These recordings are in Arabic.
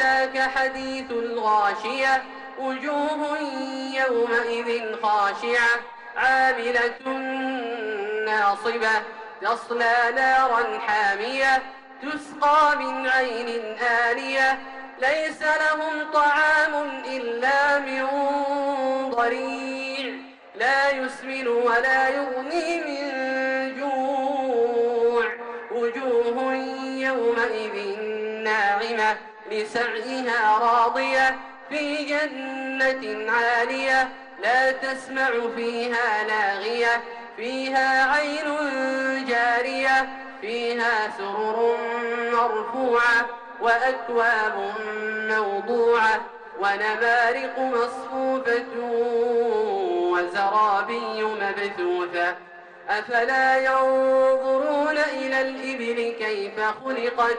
أتاك حديث الغاشية. وجوه يومئذ خاشعة. عاملة ناصبة. تصلى نارا حامية. تسقى من عين آنية. ليس لهم طعام إلا من ضريع. لا يسمن ولا يغني من جوع. وجوه يومئذ ناعمة. لسعيها راضية في جنة عالية لا تسمع فيها لاغية فيها عين جارية فيها سرر مرفوعة وأكواب موضوعة ونمارق مصفوفة وزرابي مبثوثة أفلا ينظرون إلى الإبل كيف خلقت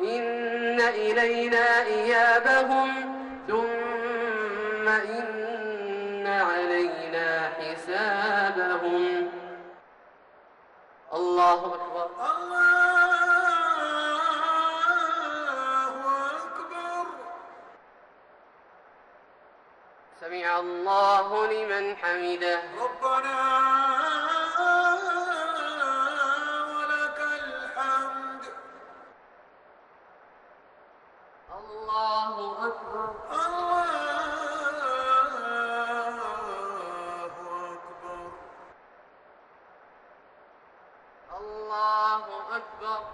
إن إلينا إيابهم ثم إن علينا حسابهم. الله أكبر. سمع الله لمن حمده. ربنا الله أكبر.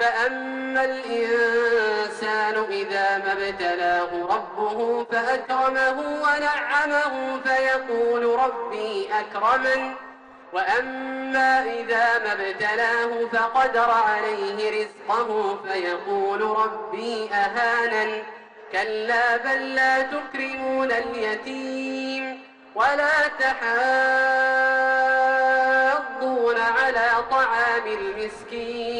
فأما الإنسان إذا ما ابتلاه ربه فأكرمه ونعمه فيقول ربي أكرمن وأما إذا ما ابتلاه فقدر عليه رزقه فيقول ربي أهانن كلا بل لا تكرمون اليتيم ولا تحاضون على طعام المسكين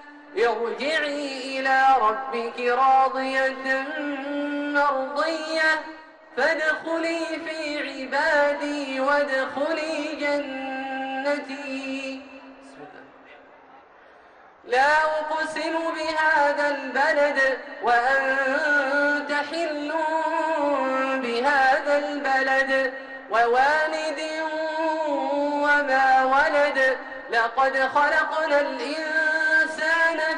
ارجعي إلى ربك راضية مرضية. فادخلي في عبادي وادخلي جنتي. لا أقسم بهذا البلد وأنت حل بهذا البلد. ووالد وما ولد. لقد خلقنا الإنسان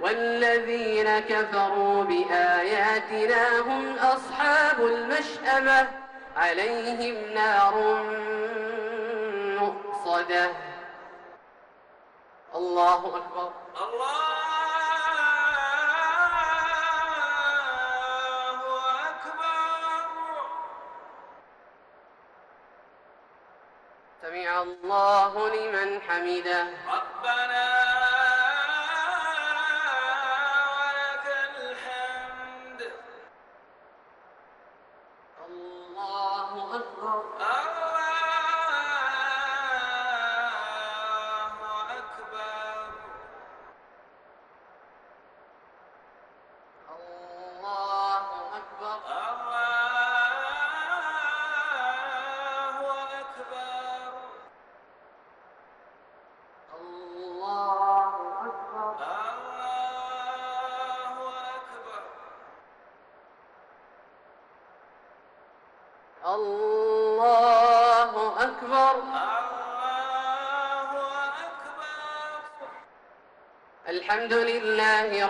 والذين كفروا بآياتنا هم أصحاب المشأمة. عليهم نار مؤصدة. الله أكبر. الله أكبر. سمع الله لمن حمده. ربنا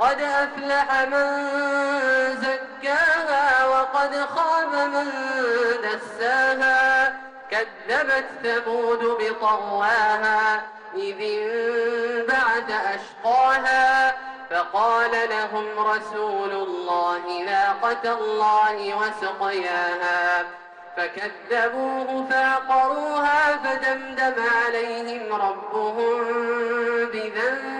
قد أفلح من زكاها وقد خاب من دساها كذبت ثمود بطغواها إذ انبعث أشقاها. فقال لهم رسول الله ناقة الله وسقياها. فكذبوه فعقروها فدمدم عليهم ربهم بذنبهم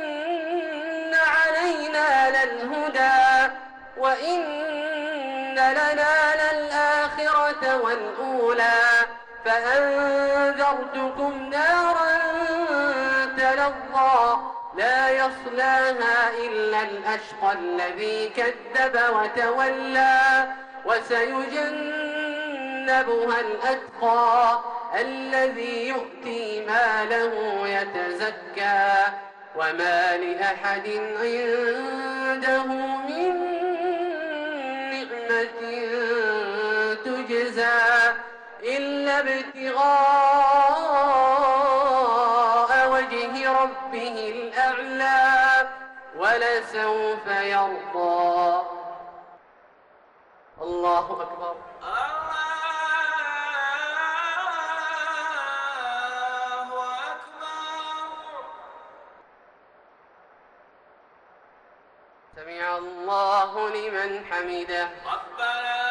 وإن لنا للآخرة والأولى فأنذرتكم نارا تلظى لا يصلاها إلا الأشقى الذي كذب وتولى وسيجنبها الأتقى الذي يؤتي ماله يتزكى وما لأحد عنده من ابتغاء وجه ربه الأعلى ولسوف يرضى. الله أكبر. سمع الله لمن حمده. ربنا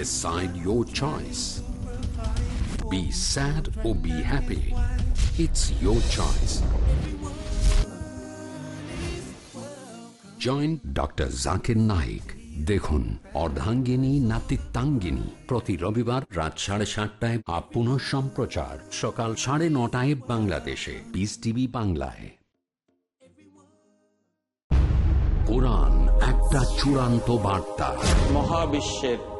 Decide your choice. Be sad or be happy. It's your choice. Joint doctor Zakir Naik দেখুন, অর্ধাঙ্গিনী, নাতিত্বাঙ্গিনী। প্রতি রবিবার রাত সাড়ে সাতটায় আপ সম্প্রচার। সকাল সাড়ে নটায় বাংলাদেশে। পিস টিভি বাংলায়। কোরআন একটা চূড়ান্ত বার্তা। মহাবিশ্বের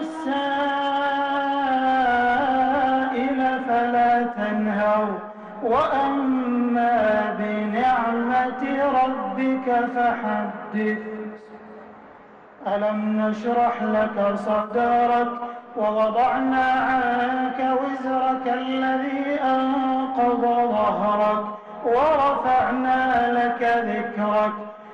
السائل فلا تنهر وأما بنعمة ربك فحدث. ألم نشرح لك صدرك ووضعنا عنك وزرك الذي أنقض ظهرك ورفعنا لك ذكرك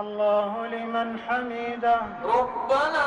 الله لمن حمده. ربنا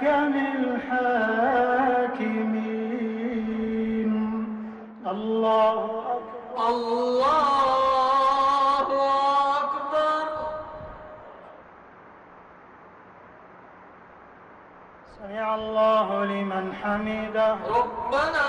بأحكم الحاكمين. الله أكبر. الله أكبر. سمع الله لمن حمده. ربنا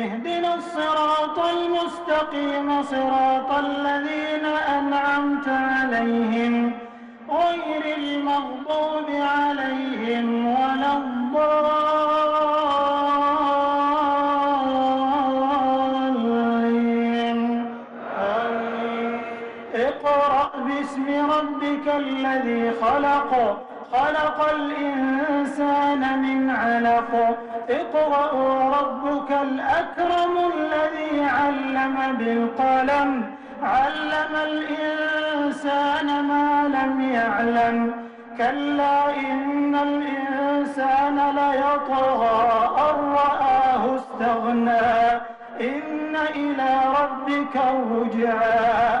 اهدنا الصراط المستقيم صراط الذين أنعمت عليهم غير المغضوب عليهم ولا الضالين. اقرأ باسم ربك الذي خلق خلق الإنسان من علق. اقرأ وربك الأكرم الذي علم بالقلم. علم الإنسان ما لم يعلم. كلا إن الإنسان ليطغى أن رآه استغنى. إن إلى ربك الرجعى.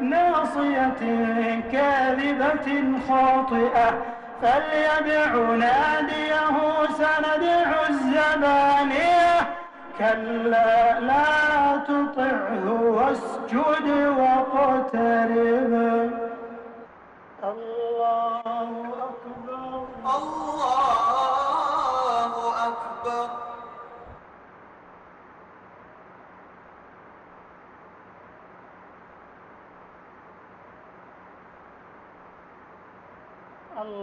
ناصية كاذبة خاطئة. فليدع ناديه سندع الزبانية. كلا لا تطعه واسجد واقترب. الله أكبر. الله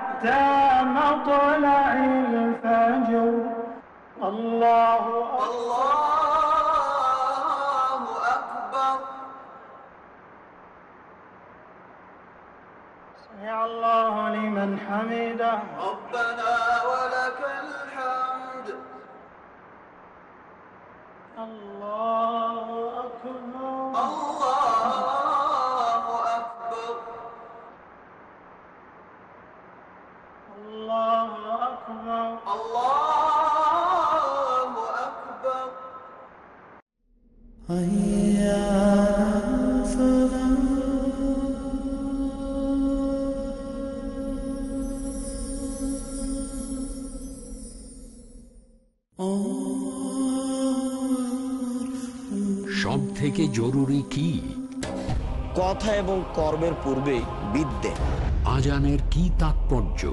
حتى مطلع الفجر. الله الله أكبر. سمع الله لمن حمده. ربنا ولك الحمد. الله أكبر. الله সব থেকে জরুরি কি? কথা এবং কর্মের পূর্বে বিদ্যে। আজানের কি তাৎপর্য?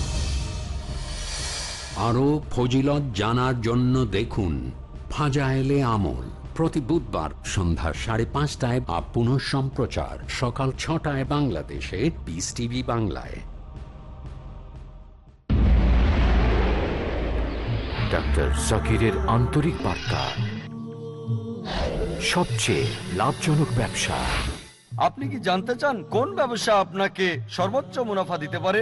আরও ফজিলত জানার জন্য দেখুন ফাজায়েলে আমল। প্রতি বুধবার সন্ধ্যা সাড়ে পাঁচটায় বা পুনঃ সম্প্রচার। সকাল ছটায় বাংলাদেশে পিস টিভি বাংলায়। ডাক্তার জাকিরের আন্তরিক বার্তা। সবচেয়ে লাভজনক ব্যবসা। আপনি কি জানতে চান কোন ব্যবসা আপনাকে সর্বোচ্চ মুনাফা দিতে পারে?